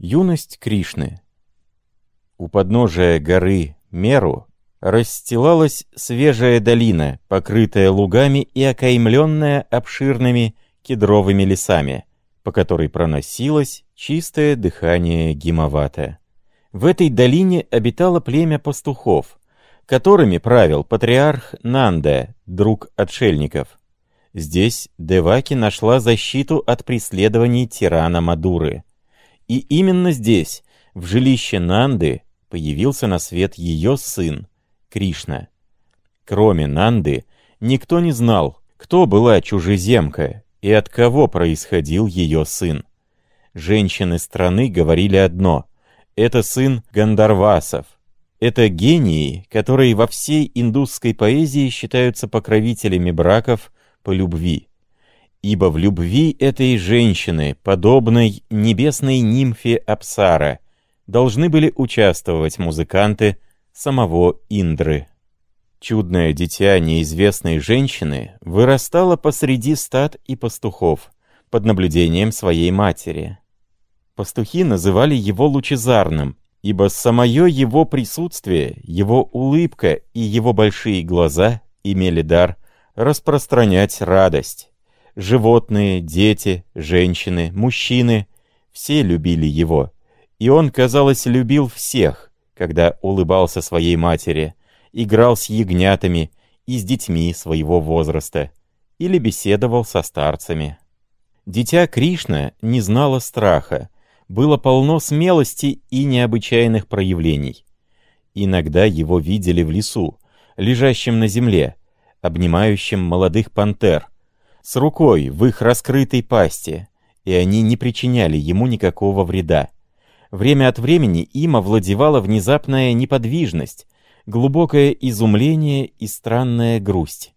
Юность Кришны У подножия горы Меру расстилалась свежая долина, покрытая лугами и окаймленная обширными кедровыми лесами, по которой проносилось чистое дыхание Гимавата. В этой долине обитало племя пастухов, которыми правил патриарх Нанда, друг отшельников. Здесь Деваки нашла защиту от преследований тирана Мадуры. И именно здесь, в жилище Нанды, появился на свет ее сын, Кришна. Кроме Нанды, никто не знал, кто была чужеземка и от кого происходил ее сын. Женщины страны говорили одно — это сын Гандарвасов. Это гении, которые во всей индусской поэзии считаются покровителями браков по любви. Ибо в любви этой женщины, подобной небесной нимфе Апсара, должны были участвовать музыканты самого Индры. Чудное дитя неизвестной женщины вырастало посреди стад и пастухов, под наблюдением своей матери. Пастухи называли его лучезарным, ибо самое его присутствие, его улыбка и его большие глаза имели дар распространять радость. Животные, дети, женщины, мужчины — все любили его, и он, казалось, любил всех, когда улыбался своей матери, играл с ягнятами и с детьми своего возраста, или беседовал со старцами. Дитя Кришна не знало страха, было полно смелости и необычайных проявлений. Иногда его видели в лесу, лежащем на земле, обнимающим молодых пантер, с рукой в их раскрытой пасти, и они не причиняли ему никакого вреда. Время от времени им овладевала внезапная неподвижность, глубокое изумление и странная грусть.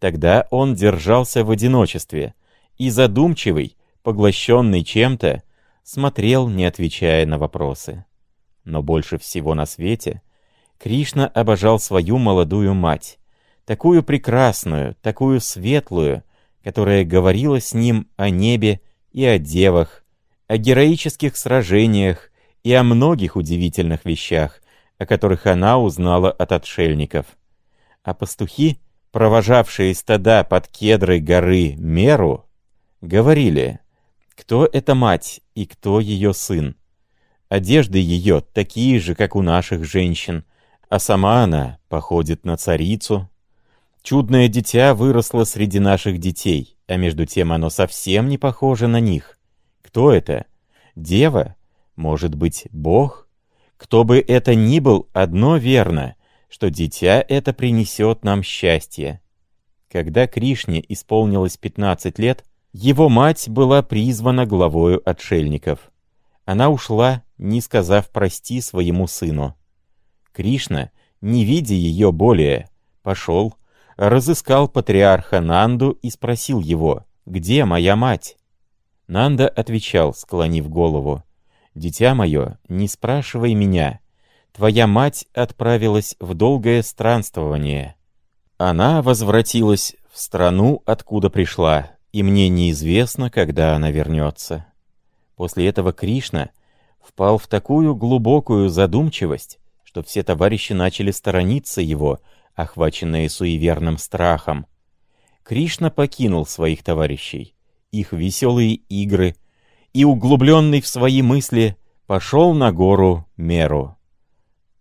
Тогда он держался в одиночестве, и задумчивый, поглощенный чем-то, смотрел, не отвечая на вопросы. Но больше всего на свете Кришна обожал свою молодую мать, такую прекрасную, такую светлую, которая говорила с ним о небе и о девах, о героических сражениях и о многих удивительных вещах, о которых она узнала от отшельников. А пастухи, провожавшие стада под кедрой горы Меру, говорили, кто эта мать и кто ее сын. Одежды ее такие же, как у наших женщин, а сама она походит на царицу. Чудное дитя выросло среди наших детей, а между тем оно совсем не похоже на них. Кто это? Дева? Может быть, Бог? Кто бы это ни был, одно верно, что дитя это принесет нам счастье. Когда Кришне исполнилось 15 лет, его мать была призвана главою отшельников. Она ушла, не сказав прости своему сыну. Кришна, не видя ее более, пошел, разыскал патриарха Нанду и спросил его, «Где моя мать?» Нанда отвечал, склонив голову, «Дитя мое, не спрашивай меня. Твоя мать отправилась в долгое странствование. Она возвратилась в страну, откуда пришла, и мне неизвестно, когда она вернется». После этого Кришна впал в такую глубокую задумчивость, что все товарищи начали сторониться его, охваченные суеверным страхом. Кришна покинул своих товарищей, их веселые игры, и, углубленный в свои мысли, пошел на гору Меру.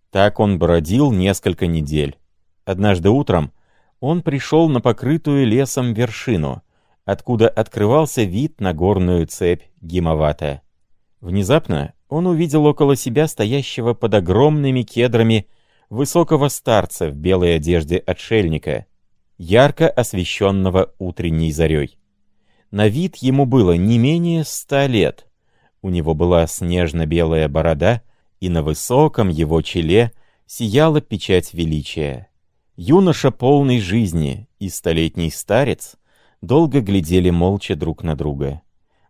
Так он бродил несколько недель. Однажды утром он пришел на покрытую лесом вершину, откуда открывался вид на горную цепь Гимавата. Внезапно он увидел около себя стоящего под огромными кедрами высокого старца в белой одежде отшельника, ярко освещенного утренней зарей. На вид ему было не менее ста лет. У него была снежно-белая борода, и на высоком его челе сияла печать величия. Юноша полной жизни и столетний старец долго глядели молча друг на друга.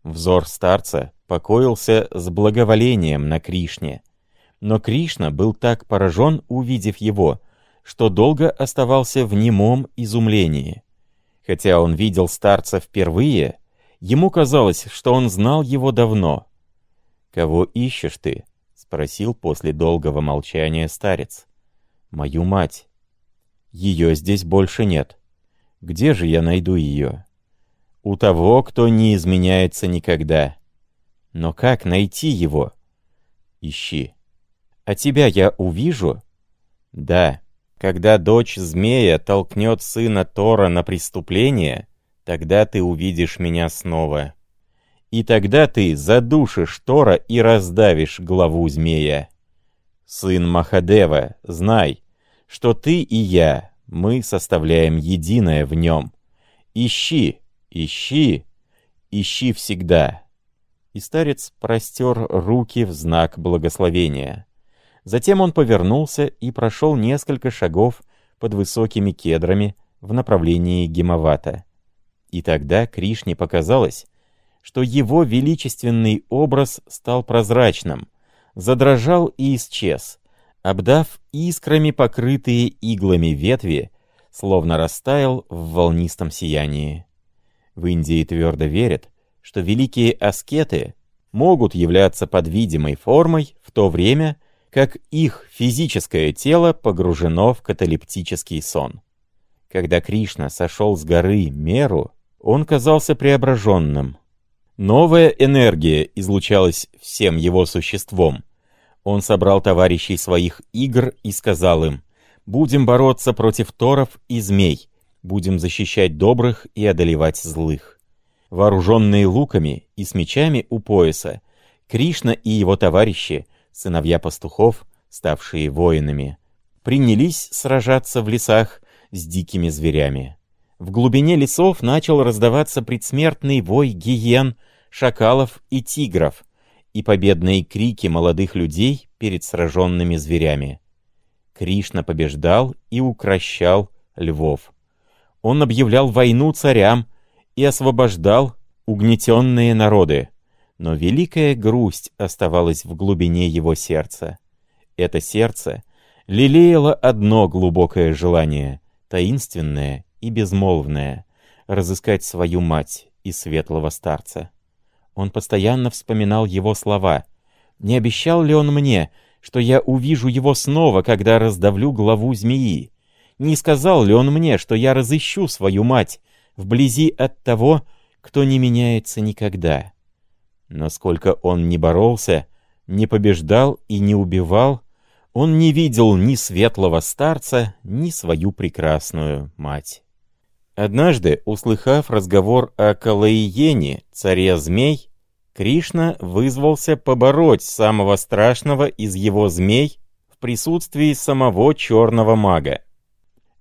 Взор старца покоился с благоволением на Кришне. Но Кришна был так поражен, увидев его, что долго оставался в немом изумлении. Хотя он видел старца впервые, ему казалось, что он знал его давно. «Кого ищешь ты?» — спросил после долгого молчания старец. «Мою мать. Ее здесь больше нет. Где же я найду ее?» «У того, кто не изменяется никогда. Но как найти его?» «Ищи. А тебя я увижу?» «Да. Когда дочь змея толкнет сына Тора на преступление, тогда ты увидишь меня снова». И тогда ты задушишь Тора и раздавишь главу змея. Сын Махадева, знай, что ты и я, мы составляем единое в нем. Ищи, ищи, ищи всегда. И старец простер руки в знак благословения. Затем он повернулся и прошел несколько шагов под высокими кедрами в направлении Гемовата. И тогда Кришне показалось, что его величественный образ стал прозрачным, задрожал и исчез, обдав искрами покрытые иглами ветви, словно растаял в волнистом сиянии. В Индии твердо верят, что великие аскеты могут являться под видимой формой в то время, как их физическое тело погружено в каталептический сон. Когда Кришна сошел с горы Меру, он казался преображенным, Новая энергия излучалась всем его существом. Он собрал товарищей своих игр и сказал им, «Будем бороться против торов и змей, будем защищать добрых и одолевать злых». Вооруженные луками и с мечами у пояса, Кришна и его товарищи, сыновья пастухов, ставшие воинами, принялись сражаться в лесах с дикими зверями. В глубине лесов начал раздаваться предсмертный вой гиен, шакалов и тигров, и победные крики молодых людей перед сраженными зверями. Кришна побеждал и укращал львов. Он объявлял войну царям и освобождал угнетенные народы. Но великая грусть оставалась в глубине его сердца. Это сердце лелеяло одно глубокое желание, таинственное и безмолвное — разыскать свою мать и светлого старца. Он постоянно вспоминал его слова. Не обещал ли он мне, что я увижу его снова, когда раздавлю главу змеи? Не сказал ли он мне, что я разыщу свою мать вблизи от того, кто не меняется никогда? Но сколько он не боролся, не побеждал и не убивал, он не видел ни светлого старца, ни свою прекрасную мать. Однажды, услыхав разговор о Калаиене, царе змей, Кришна вызвался побороть самого страшного из его змей в присутствии самого черного мага.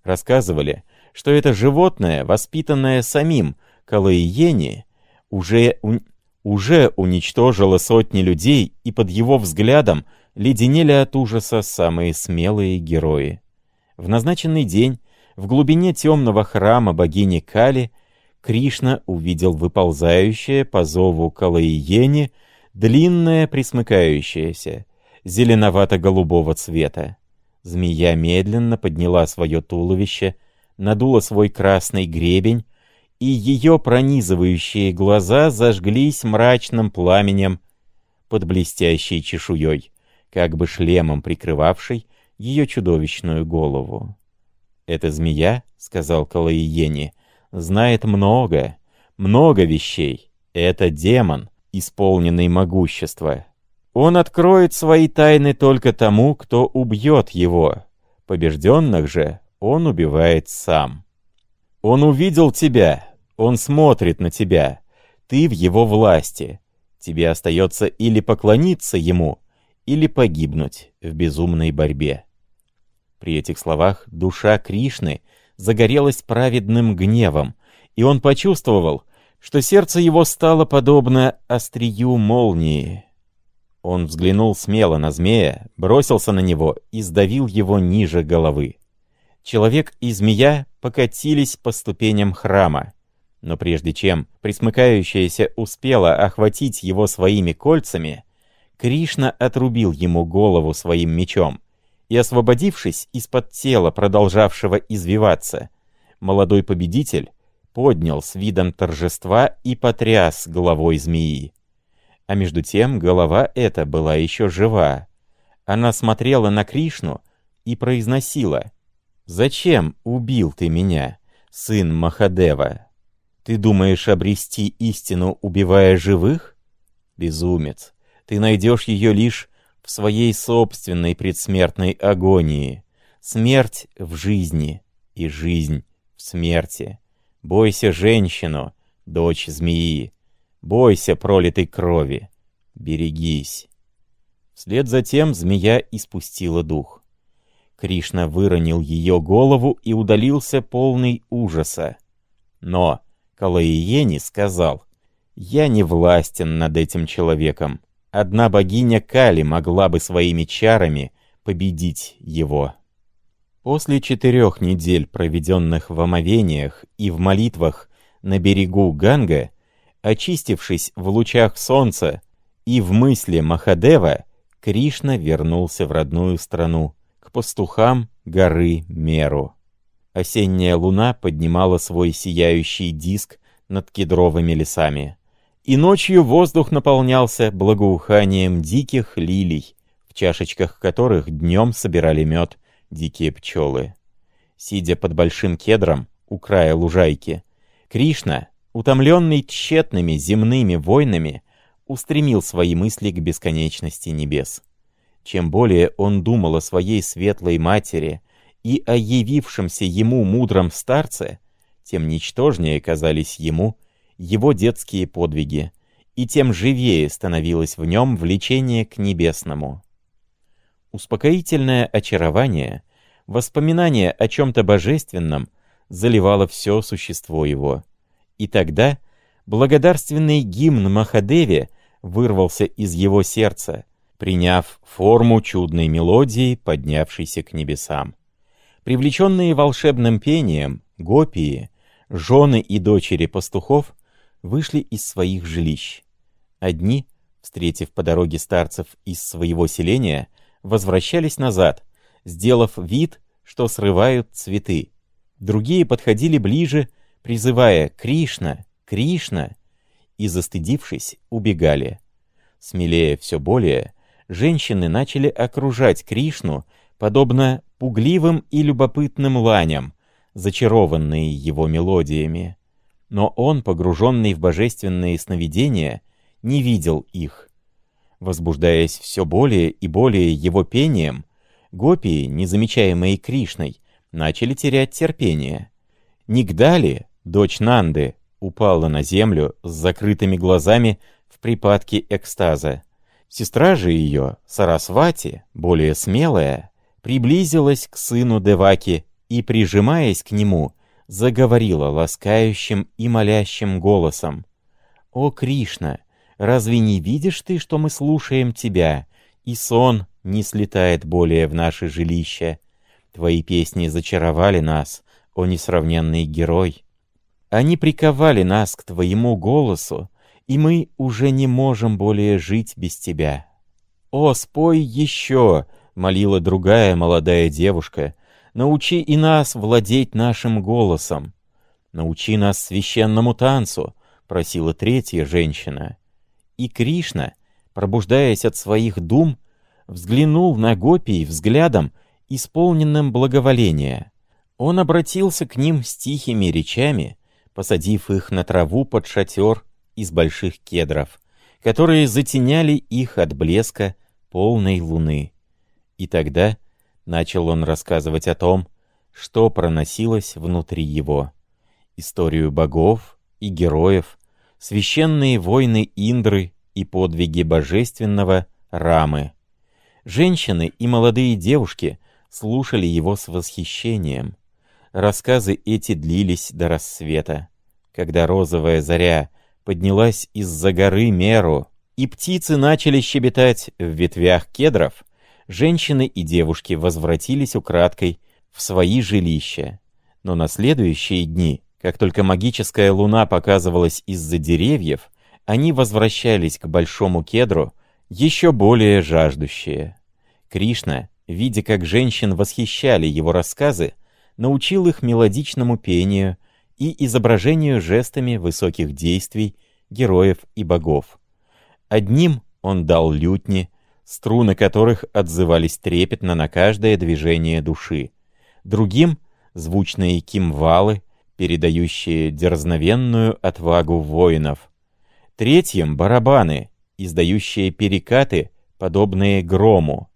Рассказывали, что это животное, воспитанное самим Калаиене, уже. Уже уничтожило сотни людей, и под его взглядом леденели от ужаса самые смелые герои. В назначенный день в глубине темного храма богини Кали Кришна увидел выползающее по зову Калаиени длинное присмыкающееся, зеленовато-голубого цвета. Змея медленно подняла свое туловище, надула свой красный гребень, и ее пронизывающие глаза зажглись мрачным пламенем под блестящей чешуей, как бы шлемом прикрывавшей ее чудовищную голову. «Это змея», — сказал Калаиени, — «знает много, много вещей. Это демон, исполненный могущества. Он откроет свои тайны только тому, кто убьет его. Побежденных же он убивает сам. Он увидел тебя, он смотрит на тебя, ты в его власти. Тебе остается или поклониться ему, или погибнуть в безумной борьбе. При этих словах душа Кришны загорелась праведным гневом, и он почувствовал, что сердце его стало подобно острию молнии. Он взглянул смело на змея, бросился на него и сдавил его ниже головы. Человек и змея покатились по ступеням храма. Но прежде чем присмыкающаяся успела охватить его своими кольцами, Кришна отрубил ему голову своим мечом, и, освободившись из-под тела, продолжавшего извиваться, молодой победитель поднял с видом торжества и потряс головой змеи. А между тем голова эта была еще жива. Она смотрела на Кришну и произносила «Зачем убил ты меня, сын Махадева? Ты думаешь обрести истину, убивая живых? Безумец, ты найдешь ее лишь в своей собственной предсмертной агонии. Смерть в жизни и жизнь в смерти. Бойся женщину, дочь змеи. Бойся пролитой крови. Берегись. Вслед за тем змея испустила дух. Кришна выронил ее голову и удалился полный ужаса. Но Калаиени сказал, «Я не властен над этим человеком. Одна богиня Кали могла бы своими чарами победить его». После четырех недель, проведенных в омовениях и в молитвах на берегу Ганга, очистившись в лучах солнца и в мысли Махадева, Кришна вернулся в родную страну, к пастухам горы Меру. Осенняя луна поднимала свой сияющий диск над кедровыми лесами. И ночью воздух наполнялся благоуханием диких лилий, в чашечках которых днем собирали мед дикие пчелы. Сидя под большим кедром у края лужайки, Кришна, утомленный тщетными земными войнами, устремил свои мысли к бесконечности небес. Чем более он думал о своей светлой матери и о явившемся ему мудром старце, тем ничтожнее казались ему его детские подвиги, и тем живее становилось в нем влечение к небесному. Успокоительное очарование, воспоминание о чем-то божественном заливало все существо его. И тогда благодарственный гимн Махадеве вырвался из его сердца, приняв форму чудной мелодии, поднявшейся к небесам. Привлеченные волшебным пением, гопии, жены и дочери пастухов вышли из своих жилищ. Одни, встретив по дороге старцев из своего селения, возвращались назад, сделав вид, что срывают цветы. Другие подходили ближе, призывая «Кришна! Кришна!» и, застыдившись, убегали. Смелее все более, женщины начали окружать Кришну, подобно пугливым и любопытным ланям, зачарованные его мелодиями. Но он, погруженный в божественные сновидения, не видел их. Возбуждаясь все более и более его пением, гопии, незамечаемые Кришной, начали терять терпение. Нигдали, дочь Нанды, упала на землю с закрытыми глазами в припадке экстаза. Сестра же ее, Сарасвати, более смелая, приблизилась к сыну Деваки и, прижимаясь к нему, заговорила ласкающим и молящим голосом. «О, Кришна, Разве не видишь ты, что мы слушаем тебя, и сон не слетает более в наше жилище? Твои песни зачаровали нас, о несравненный герой. Они приковали нас к твоему голосу, и мы уже не можем более жить без тебя. «О, спой еще!» — молила другая молодая девушка. «Научи и нас владеть нашим голосом». «Научи нас священному танцу», — просила третья женщина. И Кришна, пробуждаясь от своих дум, взглянул на гопий взглядом, исполненным благоволения. Он обратился к ним с тихими речами, посадив их на траву под шатер из больших кедров, которые затеняли их от блеска полной луны. И тогда начал он рассказывать о том, что проносилось внутри его. Историю богов и героев, священные войны Индры и подвиги божественного Рамы. Женщины и молодые девушки слушали его с восхищением. Рассказы эти длились до рассвета. Когда розовая заря поднялась из-за горы Меру, и птицы начали щебетать в ветвях кедров, женщины и девушки возвратились украдкой в свои жилища. Но на следующие дни как только магическая луна показывалась из-за деревьев, они возвращались к большому кедру, еще более жаждущие. Кришна, видя, как женщин восхищали его рассказы, научил их мелодичному пению и изображению жестами высоких действий, героев и богов. Одним он дал лютни, струны которых отзывались трепетно на каждое движение души. Другим — звучные кимвалы, передающие дерзновенную отвагу воинов. Третьим — барабаны, издающие перекаты, подобные грому.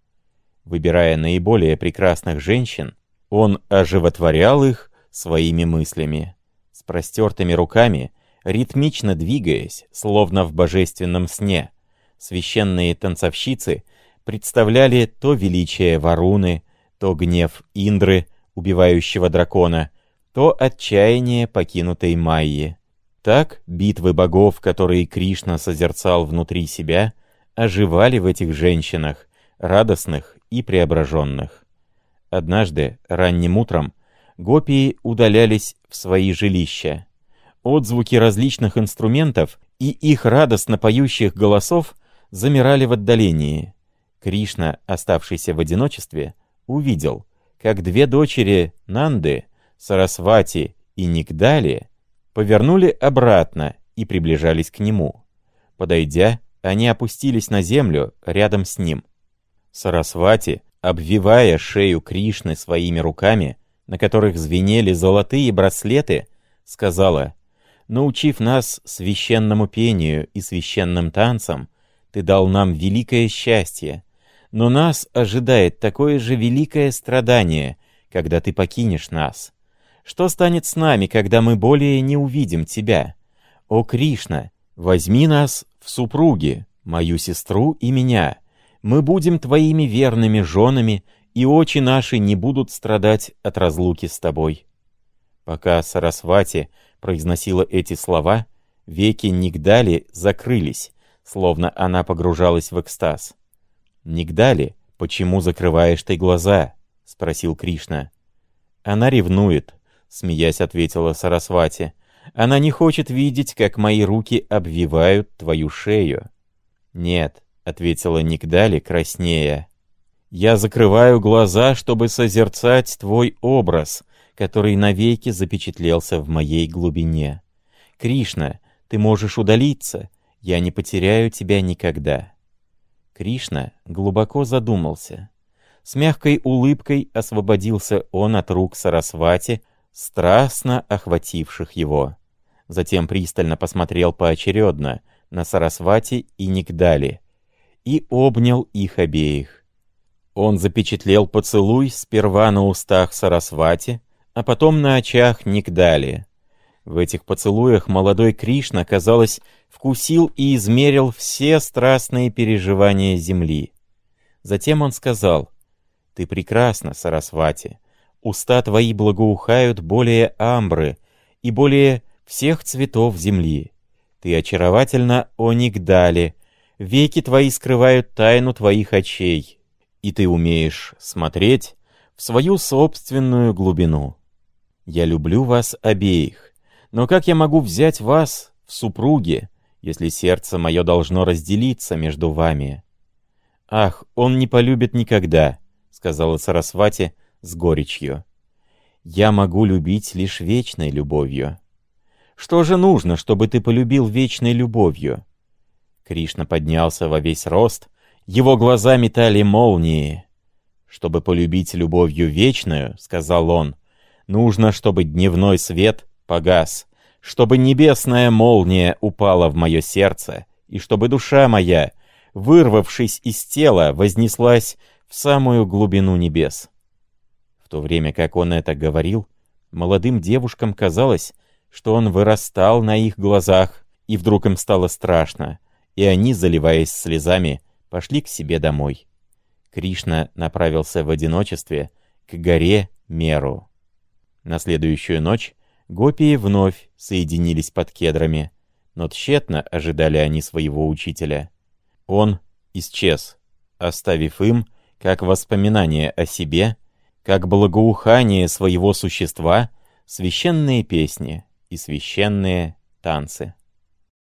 Выбирая наиболее прекрасных женщин, он оживотворял их своими мыслями. С простертыми руками, ритмично двигаясь, словно в божественном сне, священные танцовщицы представляли то величие Варуны, то гнев Индры, убивающего дракона, то отчаяние покинутой Майи. Так битвы богов, которые Кришна созерцал внутри себя, оживали в этих женщинах, радостных и преображенных. Однажды, ранним утром, гопии удалялись в свои жилища. Отзвуки различных инструментов и их радостно поющих голосов замирали в отдалении. Кришна, оставшийся в одиночестве, увидел, как две дочери Нанды, Сарасвати и Нигдали, повернули обратно и приближались к нему. Подойдя, они опустились на землю рядом с ним. Сарасвати, обвивая шею Кришны своими руками, на которых звенели золотые браслеты, сказала, «Научив нас священному пению и священным танцам, ты дал нам великое счастье, но нас ожидает такое же великое страдание, когда ты покинешь нас. Что станет с нами, когда мы более не увидим тебя? О, Кришна, возьми нас в супруги, мою сестру и меня. Мы будем твоими верными женами, и очи наши не будут страдать от разлуки с тобой». Пока Сарасвати произносила эти слова, веки Нигдали закрылись, словно она погружалась в экстаз. «Нигдали, почему закрываешь ты глаза?» — спросил Кришна. «Она ревнует», — смеясь ответила Сарасвати. «Она не хочет видеть, как мои руки обвивают твою шею». «Нет», — ответила Нигдали краснея. «Я закрываю глаза, чтобы созерцать твой образ, который навеки запечатлелся в моей глубине. Кришна, ты можешь удалиться, я не потеряю тебя никогда». Кришна глубоко задумался. С мягкой улыбкой освободился он от рук Сарасвати, страстно охвативших его. Затем пристально посмотрел поочередно на Сарасвати и Нигдали и обнял их обеих. Он запечатлел поцелуй сперва на устах Сарасвати, а потом на очах Нигдали. В этих поцелуях молодой Кришна, казалось, вкусил и измерил все страстные переживания земли. Затем он сказал, «Ты прекрасна, Сарасвати, уста твои благоухают более амбры и более всех цветов земли. Ты очаровательна, о Нигдали, веки твои скрывают тайну твоих очей, и ты умеешь смотреть в свою собственную глубину. Я люблю вас обеих, но как я могу взять вас в супруги, если сердце мое должно разделиться между вами?» «Ах, он не полюбит никогда», — сказала Сарасвати с горечью. «Я могу любить лишь вечной любовью». «Что же нужно, чтобы ты полюбил вечной любовью?» Кришна поднялся во весь рост, его глаза метали молнии. «Чтобы полюбить любовью вечную, — сказал он, — нужно, чтобы дневной свет погас, чтобы небесная молния упала в мое сердце, и чтобы душа моя, вырвавшись из тела, вознеслась в самую глубину небес. В то время как он это говорил, молодым девушкам казалось, что он вырастал на их глазах, и вдруг им стало страшно, и они, заливаясь слезами, пошли к себе домой. Кришна направился в одиночестве к горе Меру. На следующую ночь Гопии вновь соединились под кедрами, но тщетно ожидали они своего учителя. Он исчез, оставив им, как воспоминание о себе, как благоухание своего существа, священные песни и священные танцы.